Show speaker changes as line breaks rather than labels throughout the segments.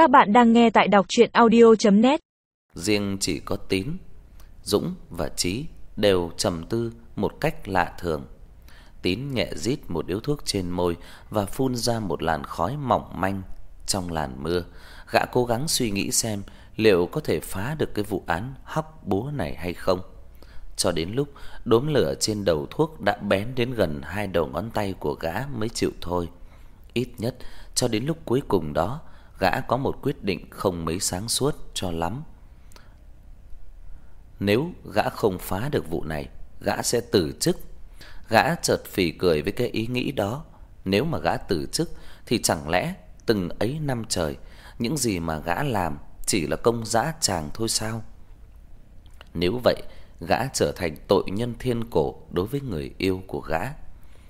Các bạn đang nghe tại đọc chuyện audio.net
Riêng chỉ có Tín, Dũng và Trí đều trầm tư một cách lạ thường. Tín nhẹ rít một điếu thuốc trên môi và phun ra một làn khói mỏng manh trong làn mưa. Gã cố gắng suy nghĩ xem liệu có thể phá được cái vụ án hóc búa này hay không. Cho đến lúc đốm lửa trên đầu thuốc đã bén đến gần hai đầu ngón tay của gã mới chịu thôi. Ít nhất cho đến lúc cuối cùng đó, gã có một quyết định không mấy sáng suốt cho lắm. Nếu gã không phá được vụ này, gã sẽ từ chức. Gã chợt phì cười với cái ý nghĩ đó, nếu mà gã từ chức thì chẳng lẽ từng ấy năm trời những gì mà gã làm chỉ là công dã tràng thôi sao? Nếu vậy, gã trở thành tội nhân thiên cổ đối với người yêu của gã.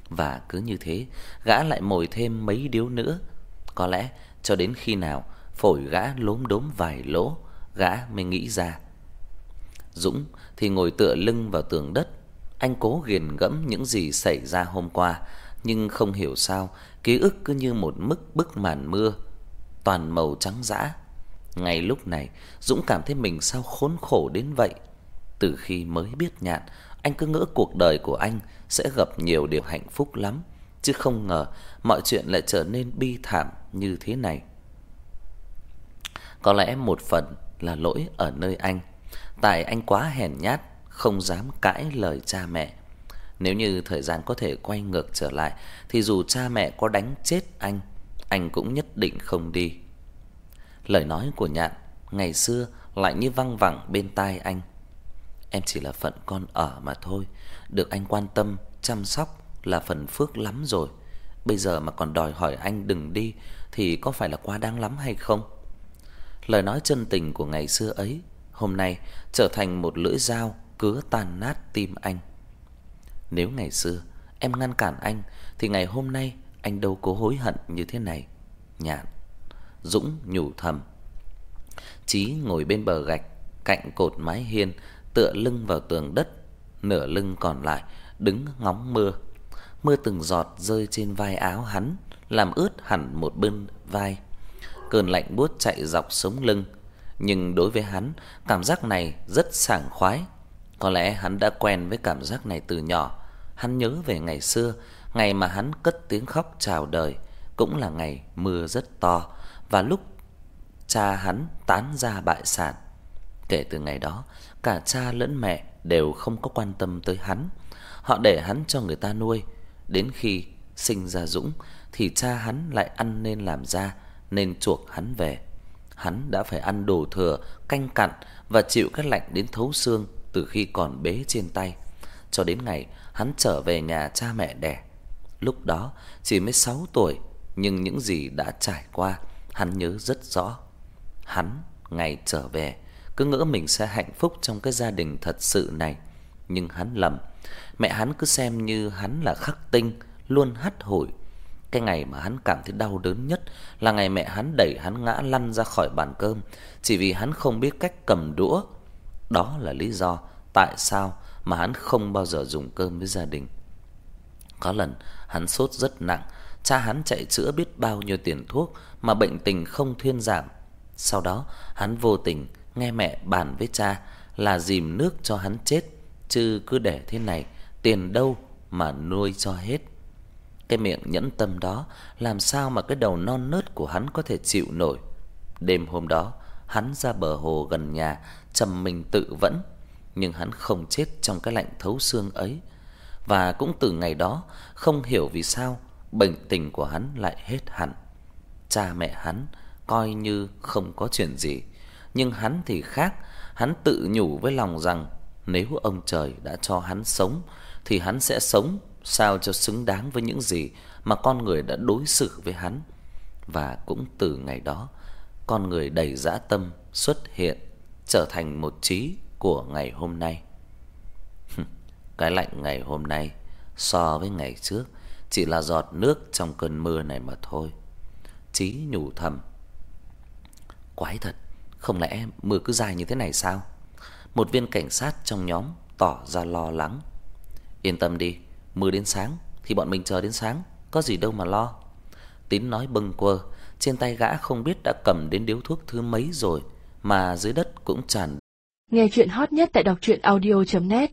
Và cứ như thế, gã lại mồi thêm mấy điếu nữa. Có lẽ cho đến khi nào phổi gã lốm đốm vài lỗ, gã mới nghĩ ra. Dũng thì ngồi tựa lưng vào tường đất, anh cố ghiền gẫm những gì xảy ra hôm qua, nhưng không hiểu sao, ký ức cứ như một mức bức màn mưa, toàn màu trắng dã. Ngay lúc này, Dũng cảm thấy mình sao khốn khổ đến vậy. Từ khi mới biết nhạn, anh cứ ngỡ cuộc đời của anh sẽ gặp nhiều điều hạnh phúc lắm, chứ không ngờ mọi chuyện lại trở nên bi thảm như thế này. Có lẽ một phần là lỗi ở nơi anh, tại anh quá hèn nhát, không dám cãi lời cha mẹ. Nếu như thời gian có thể quay ngược trở lại thì dù cha mẹ có đánh chết anh, anh cũng nhất định không đi. Lời nói của Nhạn ngày xưa lại như văng vẳng bên tai anh. Em chỉ là phận con ở mà thôi, được anh quan tâm, chăm sóc là phần phước lắm rồi. Bây giờ mà còn đòi hỏi anh đừng đi thì có phải là quá đáng lắm hay không? Lời nói chân tình của ngày xưa ấy hôm nay trở thành một lưỡi dao cứa tan nát tim anh. Nếu ngày xưa em ngăn cản anh thì ngày hôm nay anh đâu có hối hận như thế này. Nhạn Dũng nhủ thầm. Chí ngồi bên bờ gạch cạnh cột mái hiên, tựa lưng vào tường đất, nửa lưng còn lại đứng ngóng mưa. Mưa từng giọt rơi trên vai áo hắn, làm ướt hẳn một bên vai. Cơn lạnh buốt chạy dọc sống lưng, nhưng đối với hắn, cảm giác này rất sảng khoái. Có lẽ hắn đã quen với cảm giác này từ nhỏ. Hắn nhớ về ngày xưa, ngày mà hắn cất tiếng khóc chào đời, cũng là ngày mưa rất to và lúc cha hắn tán ra bại sản. Kể từ ngày đó, cả cha lẫn mẹ đều không có quan tâm tới hắn. Họ để hắn cho người ta nuôi, đến khi sinh ra Dũng thì cha hắn lại ăn nên làm ra nên chuộc hắn về. Hắn đã phải ăn đồ thừa, canh cặn và chịu cái lạnh đến thấu xương từ khi còn bế trên tay, cho đến ngày hắn trở về nhà cha mẹ đẻ. Lúc đó chỉ mới 6 tuổi, nhưng những gì đã trải qua, hắn nhớ rất rõ. Hắn ngày trở về cứ ngỡ mình sẽ hạnh phúc trong cái gia đình thật sự này, nhưng hắn lầm. Mẹ hắn cứ xem như hắn là khắc tinh, luôn hắt hủi. Cái ngày mà hắn cảm thấy đau đớn nhất là ngày mẹ hắn đẩy hắn ngã lăn ra khỏi bàn cơm chỉ vì hắn không biết cách cầm đũa. Đó là lý do tại sao mà hắn không bao giờ dùng cơm với gia đình. Có lần hắn sốt rất nặng, cha hắn chạy chữa biết bao nhiêu tiền thuốc mà bệnh tình không thuyên giảm. Sau đó, hắn vô tình nghe mẹ bàn với cha là dìm nước cho hắn chết, chứ cứ để thế này, tiền đâu mà nuôi cho hết. Cái miệng nhẫn tâm đó làm sao mà cái đầu non nớt của hắn có thể chịu nổi. Đêm hôm đó, hắn ra bờ hồ gần nhà trầm mình tự vẫn, nhưng hắn không chết trong cái lạnh thấu xương ấy. Và cũng từ ngày đó, không hiểu vì sao bệnh tình của hắn lại hết hẳn. Cha mẹ hắn coi như không có chuyện gì, nhưng hắn thì khác, hắn tự nhủ với lòng rằng nếu ông trời đã cho hắn sống thì hắn sẽ sống sao cho xứng đáng với những gì mà con người đã đối xử với hắn. Và cũng từ ngày đó, con người đầy dã tâm xuất hiện, trở thành một trí của ngày hôm nay. Cái lạnh ngày hôm nay so với ngày trước chỉ là giọt nước trong cơn mưa này mà thôi. Chí nhủ thầm. Quái thật, không lẽ mưa cứ dài như thế này sao? Một viên cảnh sát trong nhóm tỏ ra lo lắng. Yên tâm đi, mưa đến sáng thì bọn mình chờ đến sáng, có gì đâu mà lo. Tín nói bâng quơ, trên tay gã không biết đã cầm đến điếu thuốc thứ mấy rồi, mà dưới đất cũng tràn.
Nghe chuyện hot nhất tại đọc truyện audio net